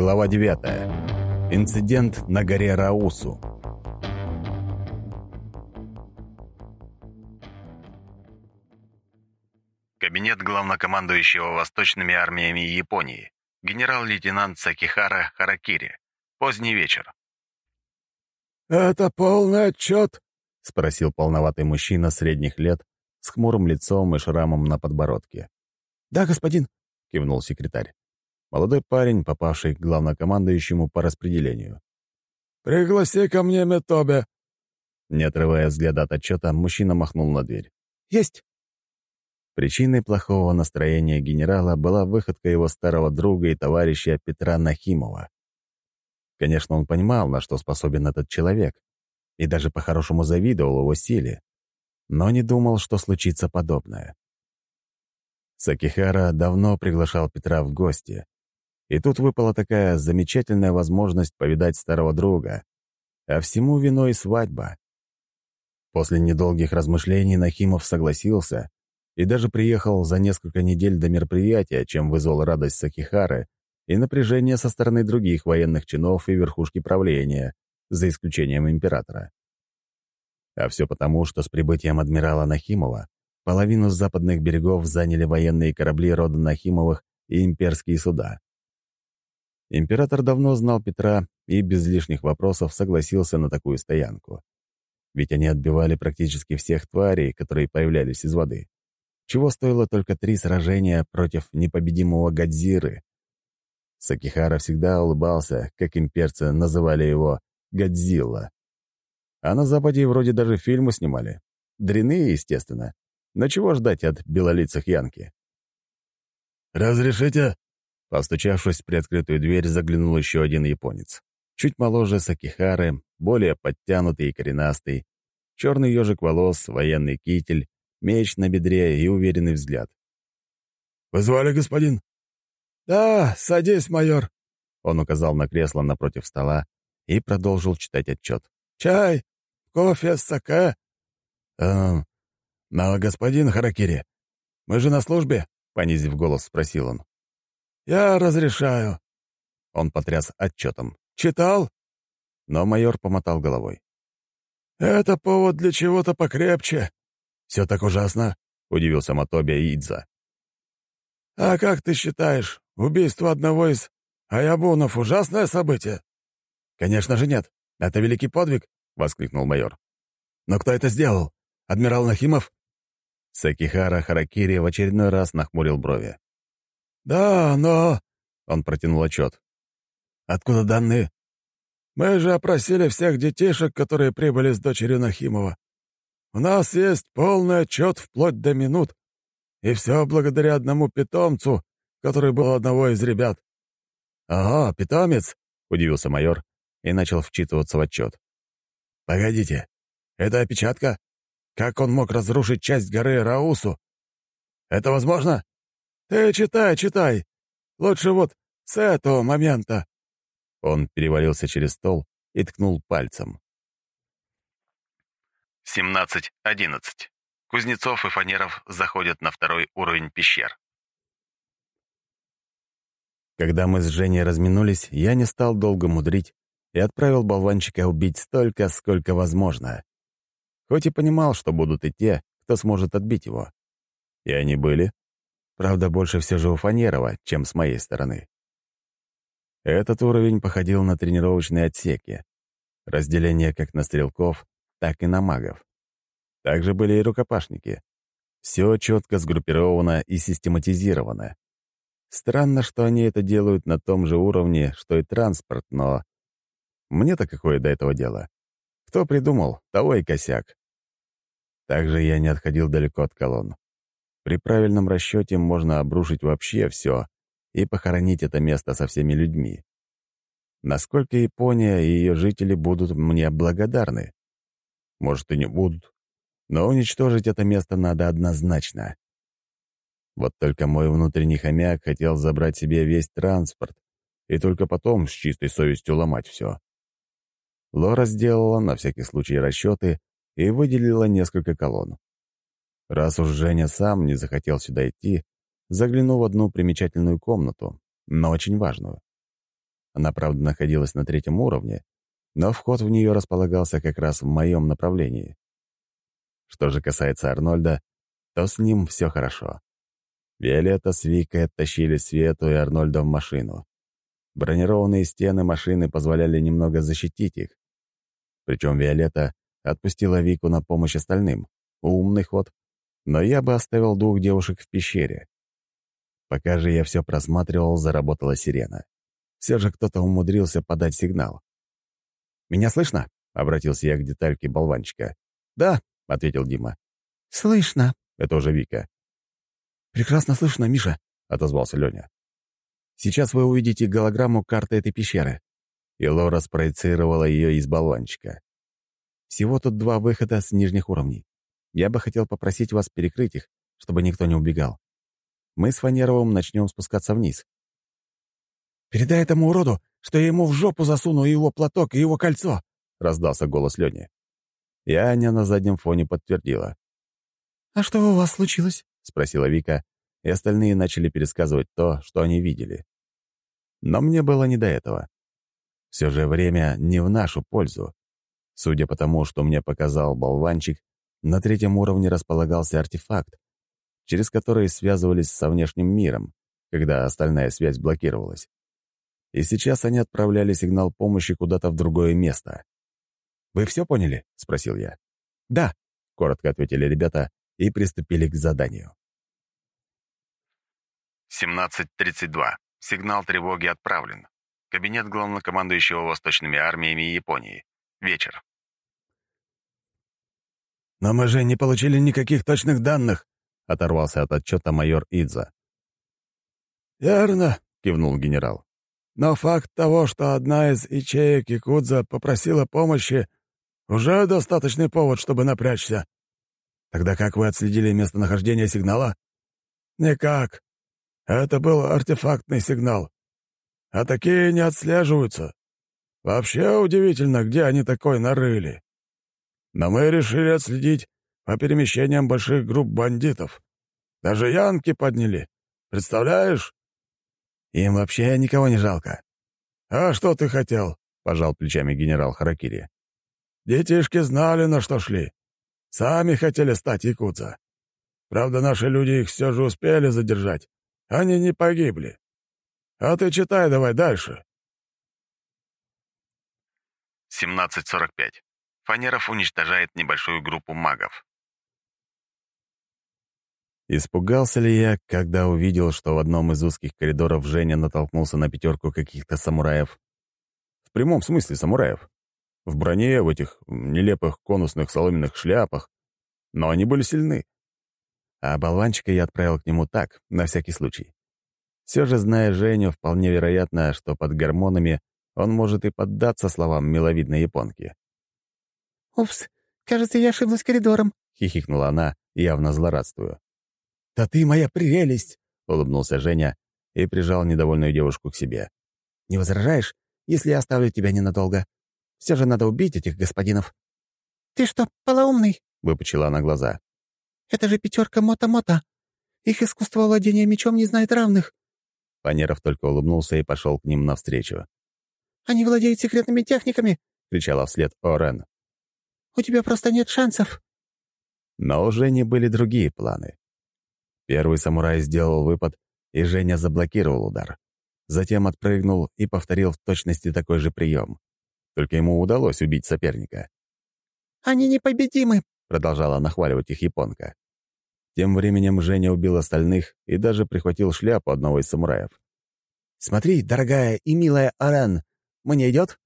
Глава 9. Инцидент на горе Раусу. Кабинет главнокомандующего восточными армиями Японии. Генерал-лейтенант Сакихара Харакири. Поздний вечер. «Это полный отчет?» — спросил полноватый мужчина средних лет с хмурым лицом и шрамом на подбородке. «Да, господин», — кивнул секретарь. Молодой парень, попавший к главнокомандующему по распределению. «Пригласи ко мне Метобе». Не отрывая взгляда от отчета, мужчина махнул на дверь. «Есть». Причиной плохого настроения генерала была выходка его старого друга и товарища Петра Нахимова. Конечно, он понимал, на что способен этот человек, и даже по-хорошему завидовал его силе, но не думал, что случится подобное. Сакихара давно приглашал Петра в гости, и тут выпала такая замечательная возможность повидать старого друга, а всему виной свадьба. После недолгих размышлений Нахимов согласился и даже приехал за несколько недель до мероприятия, чем вызвал радость Сакихары и напряжение со стороны других военных чинов и верхушки правления, за исключением императора. А все потому, что с прибытием адмирала Нахимова Половину западных берегов заняли военные корабли рода Нахимовых и имперские суда. Император давно знал Петра и без лишних вопросов согласился на такую стоянку. Ведь они отбивали практически всех тварей, которые появлялись из воды. Чего стоило только три сражения против непобедимого Годзиры. Сакихара всегда улыбался, как имперцы называли его Годзилла. А на Западе вроде даже фильмы снимали. Дряные, естественно. Но чего ждать от белолицых Янки? «Разрешите?» Постучавшись в приоткрытую дверь, заглянул еще один японец. Чуть моложе Сакихары, более подтянутый и коренастый, черный ежик волос, военный китель, меч на бедре и уверенный взгляд. «Вы звали, господин?» «Да, садись, майор», — он указал на кресло напротив стола и продолжил читать отчет. «Чай? Кофе? Саке?» «Эм, «Но, господин Харакири, мы же на службе?» — понизив голос, спросил он. «Я разрешаю». Он потряс отчетом. «Читал?» Но майор помотал головой. «Это повод для чего-то покрепче. Все так ужасно?» — удивился Матоби Идза. «А как ты считаешь, убийство одного из Аябунов — ужасное событие?» «Конечно же нет. Это великий подвиг», — воскликнул майор. «Но кто это сделал? Адмирал Нахимов?» Сакихара Харакири в очередной раз нахмурил брови. «Да, но...» — он протянул отчет. «Откуда данные?» «Мы же опросили всех детишек, которые прибыли с дочерью Нахимова. У нас есть полный отчет вплоть до минут. И все благодаря одному питомцу, который был одного из ребят». «Ага, питомец?» — удивился майор и начал вчитываться в отчет. «Погодите, это опечатка?» Как он мог разрушить часть горы Раусу? Это возможно? Ты читай, читай. Лучше вот с этого момента. Он перевалился через стол и ткнул пальцем. 17.11. Кузнецов и Фанеров заходят на второй уровень пещер. Когда мы с Женей разминулись, я не стал долго мудрить и отправил болванчика убить столько, сколько возможно. Хоть и понимал, что будут и те, кто сможет отбить его. И они были. Правда, больше все же у Фанерова, чем с моей стороны. Этот уровень походил на тренировочные отсеки. Разделение как на стрелков, так и на магов. Также были и рукопашники. Все четко сгруппировано и систематизировано. Странно, что они это делают на том же уровне, что и транспорт, но... Мне-то какое до этого дело? Кто придумал, того и косяк. Также я не отходил далеко от колонн. При правильном расчете можно обрушить вообще все и похоронить это место со всеми людьми. Насколько Япония и ее жители будут мне благодарны? Может, и не будут. Но уничтожить это место надо однозначно. Вот только мой внутренний хомяк хотел забрать себе весь транспорт и только потом с чистой совестью ломать все. Лора сделала на всякий случай расчеты и выделила несколько колонн. Раз уж Женя сам не захотел сюда идти, заглянул в одну примечательную комнату, но очень важную. Она, правда, находилась на третьем уровне, но вход в нее располагался как раз в моем направлении. Что же касается Арнольда, то с ним все хорошо. Виолетта с Викой оттащили Свету и Арнольда в машину. Бронированные стены машины позволяли немного защитить их. Причем Виолетта отпустила Вику на помощь остальным. Умный ход. Но я бы оставил двух девушек в пещере. Пока же я все просматривал, заработала сирена. Все же кто-то умудрился подать сигнал. «Меня слышно?» — обратился я к детальке болванчика. «Да», — ответил Дима. «Слышно». Это уже Вика. «Прекрасно слышно, Миша», — отозвался Леня. «Сейчас вы увидите голограмму карты этой пещеры». И Лора спроецировала ее из болванчика. «Всего тут два выхода с нижних уровней. Я бы хотел попросить вас перекрыть их, чтобы никто не убегал. Мы с Фанеровым начнем спускаться вниз». «Передай этому уроду, что я ему в жопу засуну его платок и его кольцо», — раздался голос Лени. И Аня на заднем фоне подтвердила. «А что у вас случилось?» — спросила Вика, и остальные начали пересказывать то, что они видели. Но мне было не до этого. Все же время не в нашу пользу. Судя по тому, что мне показал болванчик, на третьем уровне располагался артефакт, через который связывались со внешним миром, когда остальная связь блокировалась. И сейчас они отправляли сигнал помощи куда-то в другое место. «Вы все поняли?» — спросил я. «Да», — коротко ответили ребята и приступили к заданию. 17.32. Сигнал тревоги отправлен. Кабинет главнокомандующего восточными армиями Японии. Вечер. «Но мы же не получили никаких точных данных», — оторвался от отчета майор Идза. «Верно», — кивнул генерал. «Но факт того, что одна из ячеек Якудза попросила помощи, уже достаточный повод, чтобы напрячься». «Тогда как вы отследили местонахождение сигнала?» «Никак. Это был артефактный сигнал. А такие не отслеживаются. Вообще удивительно, где они такой нарыли. Но мы решили отследить по перемещениям больших групп бандитов. Даже янки подняли. Представляешь? Им вообще никого не жалко. А что ты хотел? — пожал плечами генерал Харакири. Детишки знали, на что шли. Сами хотели стать якудза. Правда, наши люди их все же успели задержать. Они не погибли. А ты читай давай дальше. 17.45. Фанеров уничтожает небольшую группу магов. Испугался ли я, когда увидел, что в одном из узких коридоров Женя натолкнулся на пятерку каких-то самураев? В прямом смысле самураев. В броне, в этих нелепых конусных соломенных шляпах. Но они были сильны. А болванчика я отправил к нему так, на всякий случай. Все же, зная Женю, вполне вероятно, что под гормонами он может и поддаться словам миловидной японки. «Упс, кажется, я ошиблась коридором», — хихикнула она, явно злорадствуя. «Да ты моя прелесть!» — улыбнулся Женя и прижал недовольную девушку к себе. «Не возражаешь, если я оставлю тебя ненадолго? Все же надо убить этих господинов». «Ты что, полоумный?» — выпучила она глаза. «Это же пятерка Мота-Мота. Их искусство владения мечом не знает равных». Панеров только улыбнулся и пошел к ним навстречу. «Они владеют секретными техниками!» — кричала вслед Орен. «У тебя просто нет шансов!» Но у Жени были другие планы. Первый самурай сделал выпад, и Женя заблокировал удар. Затем отпрыгнул и повторил в точности такой же прием. Только ему удалось убить соперника. «Они непобедимы!» — продолжала нахваливать их японка. Тем временем Женя убил остальных и даже прихватил шляпу одного из самураев. «Смотри, дорогая и милая Арен, мне идет?»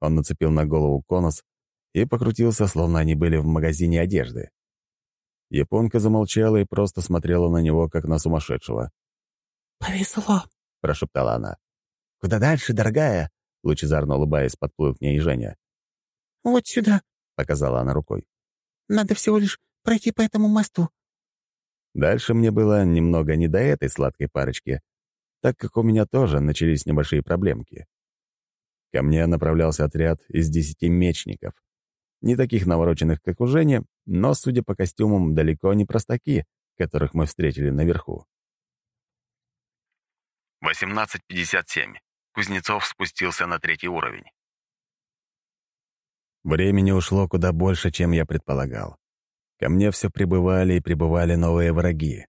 Он нацепил на голову конус и покрутился, словно они были в магазине одежды. Японка замолчала и просто смотрела на него, как на сумасшедшего. «Повезло», — прошептала она. «Куда дальше, дорогая?» — лучезарно улыбаясь, подплыл к ней Женя. «Вот сюда», — показала она рукой. «Надо всего лишь пройти по этому мосту. Дальше мне было немного не до этой сладкой парочки, так как у меня тоже начались небольшие проблемки. Ко мне направлялся отряд из десяти мечников. Не таких навороченных, как у Жени, но, судя по костюмам, далеко не простаки, которых мы встретили наверху. 18.57. Кузнецов спустился на третий уровень. Времени ушло куда больше, чем я предполагал. Ко мне все прибывали и прибывали новые враги.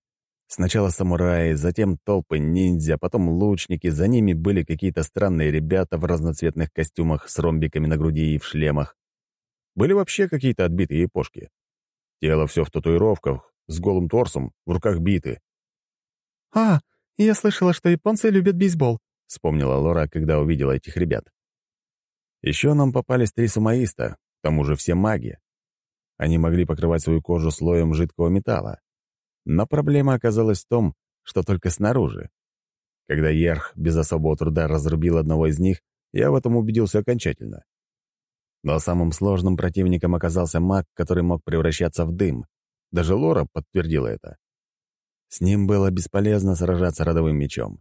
Сначала самураи, затем толпы ниндзя, потом лучники, за ними были какие-то странные ребята в разноцветных костюмах с ромбиками на груди и в шлемах. Были вообще какие-то отбитые япошки. Тело все в татуировках, с голым торсом, в руках биты. «А, я слышала, что японцы любят бейсбол», — вспомнила Лора, когда увидела этих ребят. Еще нам попались три сумаиста, к тому же все маги. Они могли покрывать свою кожу слоем жидкого металла. Но проблема оказалась в том, что только снаружи. Когда Ерх без особого труда разрубил одного из них, я в этом убедился окончательно. Но самым сложным противником оказался маг, который мог превращаться в дым. Даже Лора подтвердила это. С ним было бесполезно сражаться родовым мечом.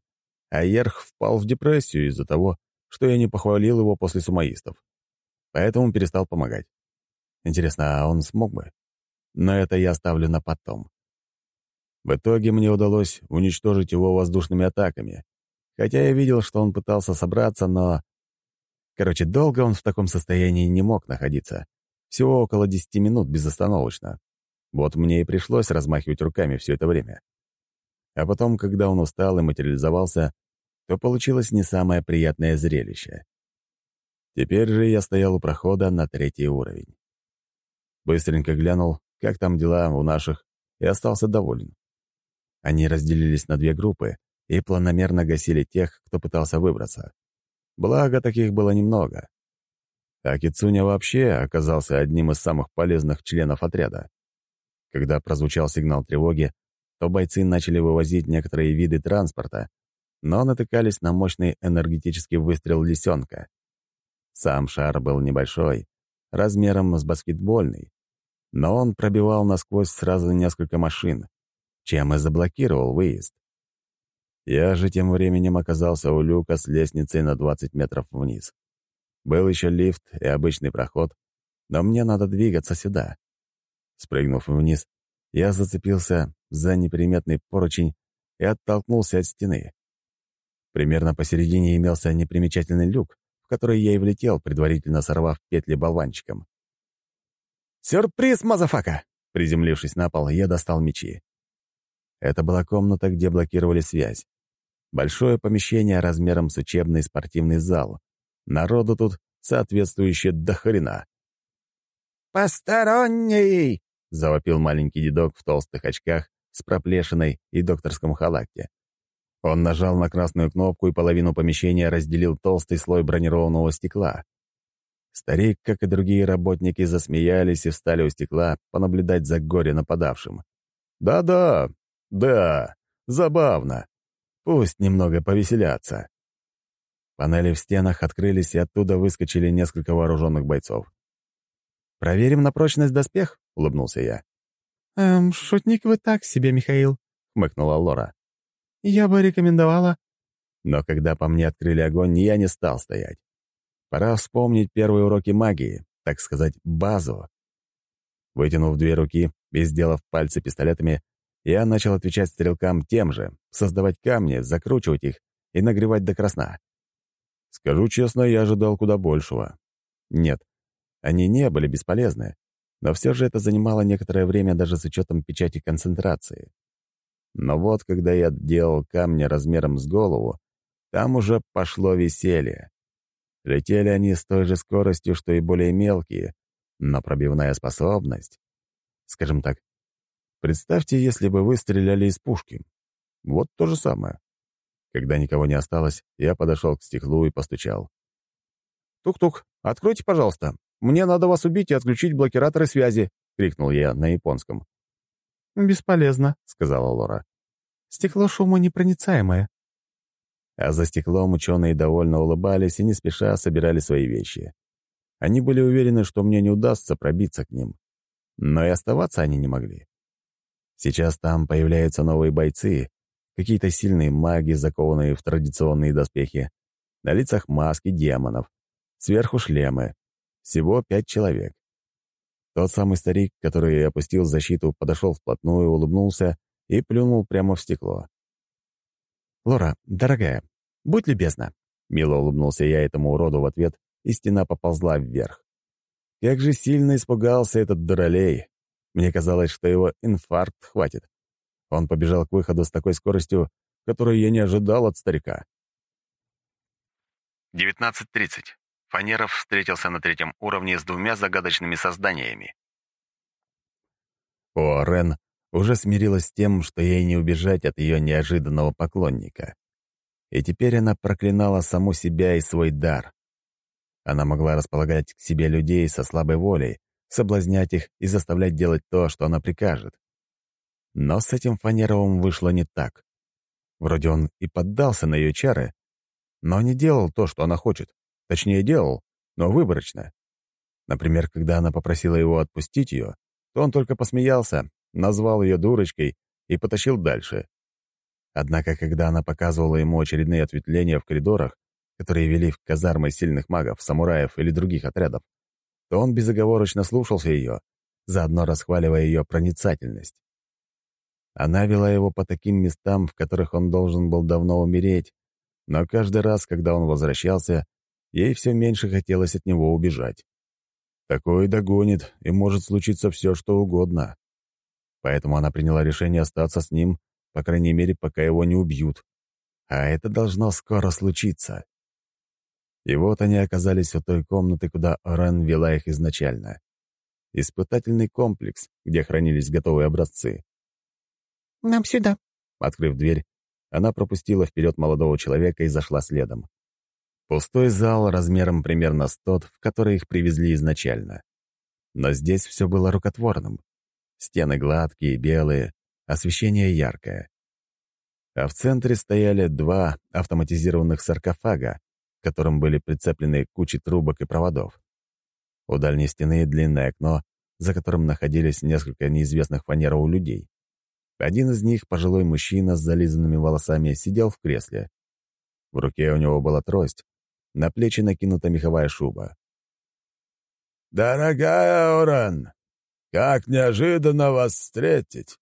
А Ерх впал в депрессию из-за того, что я не похвалил его после сумаистов. Поэтому перестал помогать. Интересно, а он смог бы? Но это я оставлю на потом. В итоге мне удалось уничтожить его воздушными атаками. Хотя я видел, что он пытался собраться, но... Короче, долго он в таком состоянии не мог находиться. Всего около десяти минут безостановочно. Вот мне и пришлось размахивать руками все это время. А потом, когда он устал и материализовался, то получилось не самое приятное зрелище. Теперь же я стоял у прохода на третий уровень. Быстренько глянул, как там дела у наших, и остался доволен. Они разделились на две группы и планомерно гасили тех, кто пытался выбраться. Благо, таких было немного. А Кицуня вообще оказался одним из самых полезных членов отряда. Когда прозвучал сигнал тревоги, то бойцы начали вывозить некоторые виды транспорта, но натыкались на мощный энергетический выстрел лисенка. Сам шар был небольшой, размером с баскетбольный, но он пробивал насквозь сразу несколько машин, чем и заблокировал выезд. Я же тем временем оказался у люка с лестницей на 20 метров вниз. Был еще лифт и обычный проход, но мне надо двигаться сюда. Спрыгнув вниз, я зацепился за неприметный поручень и оттолкнулся от стены. Примерно посередине имелся непримечательный люк, в который я и влетел, предварительно сорвав петли болванчиком. «Сюрприз, motherfucker!» Приземлившись на пол, я достал мечи. Это была комната, где блокировали связь. Большое помещение размером с учебный спортивный зал. Народу тут соответствующее до хрена. «Посторонний!» — завопил маленький дедок в толстых очках с проплешиной и докторском халате. Он нажал на красную кнопку, и половину помещения разделил толстый слой бронированного стекла. Старик, как и другие работники, засмеялись и встали у стекла понаблюдать за горе нападавшим. «Да-да, да, забавно. Пусть немного повеселятся». Панели в стенах открылись, и оттуда выскочили несколько вооруженных бойцов. «Проверим на прочность доспех?» — улыбнулся я. «Эм, шутник вы так себе, Михаил», — хмыкнула Лора. «Я бы рекомендовала...» Но когда по мне открыли огонь, я не стал стоять. Пора вспомнить первые уроки магии, так сказать, базу. Вытянув две руки и сделав пальцы пистолетами, я начал отвечать стрелкам тем же, создавать камни, закручивать их и нагревать до красна. Скажу честно, я ожидал куда большего. Нет, они не были бесполезны, но все же это занимало некоторое время даже с учетом печати концентрации. Но вот когда я делал камни размером с голову, там уже пошло веселье. Летели они с той же скоростью, что и более мелкие, но пробивная способность... Скажем так, представьте, если бы вы стреляли из пушки. Вот то же самое. Когда никого не осталось, я подошел к стеклу и постучал. «Тук-тук, откройте, пожалуйста. Мне надо вас убить и отключить блокираторы связи», — крикнул я на японском. «Бесполезно», — сказала Лора. «Стекло шумонепроницаемое». А за стеклом ученые довольно улыбались и не спеша собирали свои вещи. Они были уверены, что мне не удастся пробиться к ним. Но и оставаться они не могли. Сейчас там появляются новые бойцы, какие-то сильные маги, закованные в традиционные доспехи, на лицах маски демонов, сверху шлемы. Всего пять человек. Тот самый старик, который опустил защиту, подошел вплотную, улыбнулся и плюнул прямо в стекло. «Лора, дорогая, будь любезна. Мило улыбнулся я этому уроду в ответ, и стена поползла вверх. Как же сильно испугался этот дуралей. Мне казалось, что его инфаркт хватит. Он побежал к выходу с такой скоростью, которую я не ожидал от старика. 19.30. Фанеров встретился на третьем уровне с двумя загадочными созданиями. О, Рен уже смирилась с тем, что ей не убежать от ее неожиданного поклонника. И теперь она проклинала саму себя и свой дар. Она могла располагать к себе людей со слабой волей, соблазнять их и заставлять делать то, что она прикажет. Но с этим Фанеровым вышло не так. Вроде он и поддался на ее чары, но не делал то, что она хочет. Точнее, делал, но выборочно. Например, когда она попросила его отпустить ее, то он только посмеялся, назвал ее дурочкой и потащил дальше. Однако, когда она показывала ему очередные ответвления в коридорах, которые вели в казармы сильных магов, самураев или других отрядов, то он безоговорочно слушался ее, заодно расхваливая ее проницательность. Она вела его по таким местам, в которых он должен был давно умереть, но каждый раз, когда он возвращался, ей все меньше хотелось от него убежать. Такое догонит, и может случиться все, что угодно. Поэтому она приняла решение остаться с ним, по крайней мере, пока его не убьют. А это должно скоро случиться. И вот они оказались у той комнаты, куда Орен вела их изначально. Испытательный комплекс, где хранились готовые образцы. «Нам сюда». Открыв дверь, она пропустила вперед молодого человека и зашла следом. Пустой зал размером примерно с тот, в который их привезли изначально. Но здесь все было рукотворным. Стены гладкие, белые, освещение яркое. А в центре стояли два автоматизированных саркофага, которым были прицеплены кучи трубок и проводов. У дальней стены длинное окно, за которым находились несколько неизвестных фанеров людей. Один из них, пожилой мужчина с зализанными волосами, сидел в кресле. В руке у него была трость, на плечи накинута меховая шуба. «Дорогая Оран, как неожиданно вас встретить!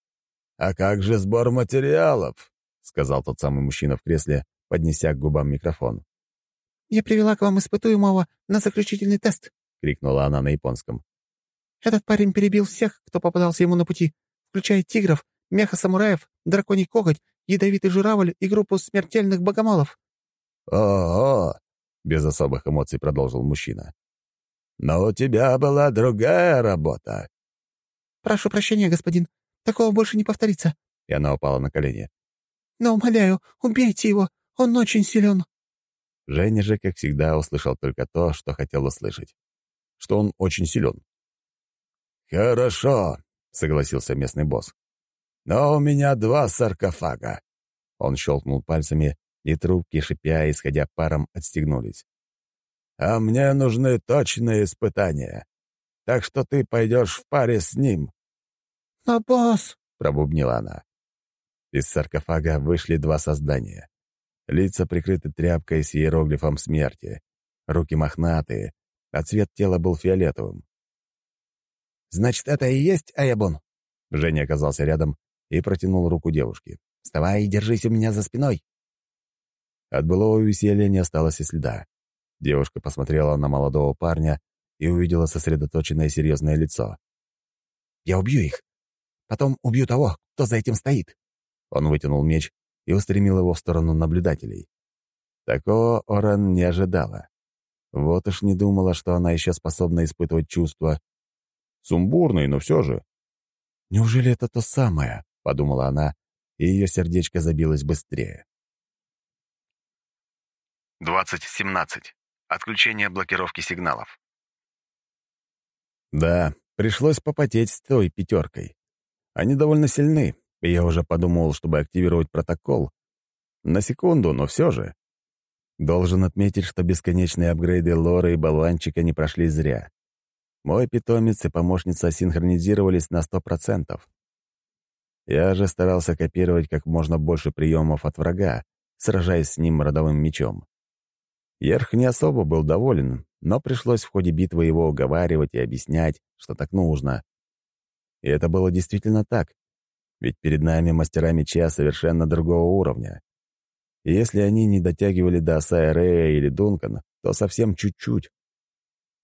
А как же сбор материалов?» — сказал тот самый мужчина в кресле, поднеся к губам микрофон. «Я привела к вам испытуемого на заключительный тест», — крикнула она на японском. «Этот парень перебил всех, кто попадался ему на пути, включая тигров, меха-самураев, драконий коготь, ядовитый журавль и группу смертельных богомолов». «О-о!» — без особых эмоций продолжил мужчина. «Но у тебя была другая работа». «Прошу прощения, господин. Такого больше не повторится». И она упала на колени. «Но, умоляю, убейте его. Он очень силен». Женя же, как всегда, услышал только то, что хотел услышать. Что он очень силен. «Хорошо», — согласился местный босс. «Но у меня два саркофага». Он щелкнул пальцами, и трубки, шипя и исходя паром, отстегнулись. «А мне нужны точные испытания. Так что ты пойдешь в паре с ним». «Но, босс!» — пробубнила она. Из саркофага вышли два создания. Лица прикрыты тряпкой с иероглифом смерти. Руки мохнатые, а цвет тела был фиолетовым. «Значит, это и есть Аябон?» Женя оказался рядом и протянул руку девушке. «Вставай и держись у меня за спиной». От былого веселья не осталось и следа. Девушка посмотрела на молодого парня и увидела сосредоточенное серьезное лицо. «Я убью их. Потом убью того, кто за этим стоит». Он вытянул меч и устремил его в сторону наблюдателей. Такого Оран не ожидала. Вот уж не думала, что она еще способна испытывать чувства. Сумбурные, но все же. «Неужели это то самое?» — подумала она, и ее сердечко забилось быстрее. 2017. Отключение блокировки сигналов. Да, пришлось попотеть с той пятеркой. Они довольно сильны, я уже подумал, чтобы активировать протокол. На секунду, но все же. Должен отметить, что бесконечные апгрейды Лоры и болванчика не прошли зря. Мой питомец и помощница синхронизировались на сто процентов. Я же старался копировать как можно больше приемов от врага, сражаясь с ним родовым мечом. Ерх не особо был доволен, но пришлось в ходе битвы его уговаривать и объяснять, что так нужно. И это было действительно так, ведь перед нами мастера меча совершенно другого уровня. И если они не дотягивали до Сайрея или Дункан, то совсем чуть-чуть.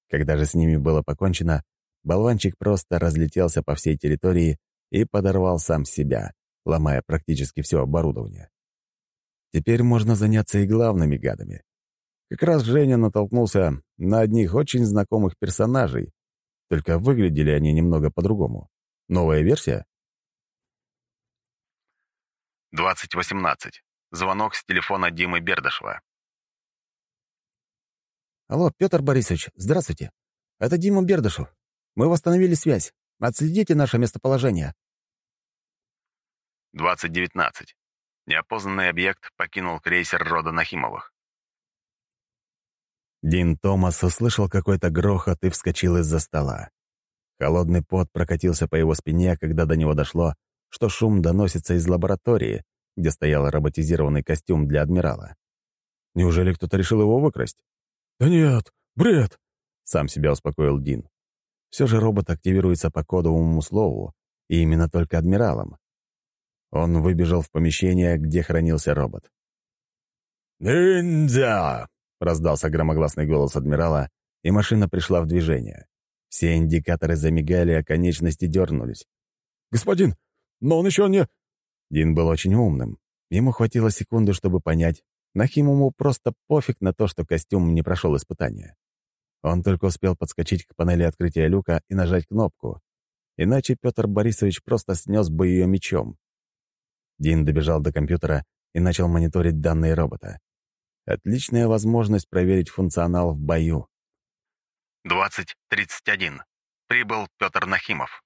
Когда же с ними было покончено, болванчик просто разлетелся по всей территории и подорвал сам себя, ломая практически все оборудование. Теперь можно заняться и главными гадами. Как раз Женя натолкнулся на одних очень знакомых персонажей, только выглядели они немного по-другому. Новая версия? 2018. Звонок с телефона Димы Бердышева. «Алло, Петр Борисович, здравствуйте. Это Дима Бердышев. Мы восстановили связь. Отследите наше местоположение». 2019. Неопознанный объект покинул крейсер рода Нахимовых. Дин Томас услышал какой-то грохот и вскочил из-за стола. Холодный пот прокатился по его спине, когда до него дошло, что шум доносится из лаборатории, где стоял роботизированный костюм для адмирала. Неужели кто-то решил его выкрасть? «Да нет, бред!» — сам себя успокоил Дин. Все же робот активируется по кодовому слову, и именно только адмиралом. Он выбежал в помещение, где хранился робот. «Ниндзя!» — раздался громогласный голос адмирала, и машина пришла в движение. Все индикаторы замигали, а конечности дернулись. «Господин, но он еще не...» Дин был очень умным. Ему хватило секунды, чтобы понять. Нахимуму просто пофиг на то, что костюм не прошел испытание. Он только успел подскочить к панели открытия люка и нажать кнопку. Иначе Петр Борисович просто снес бы ее мечом. Дин добежал до компьютера и начал мониторить данные робота. Отличная возможность проверить функционал в бою. 20.31. Прибыл Петр Нахимов.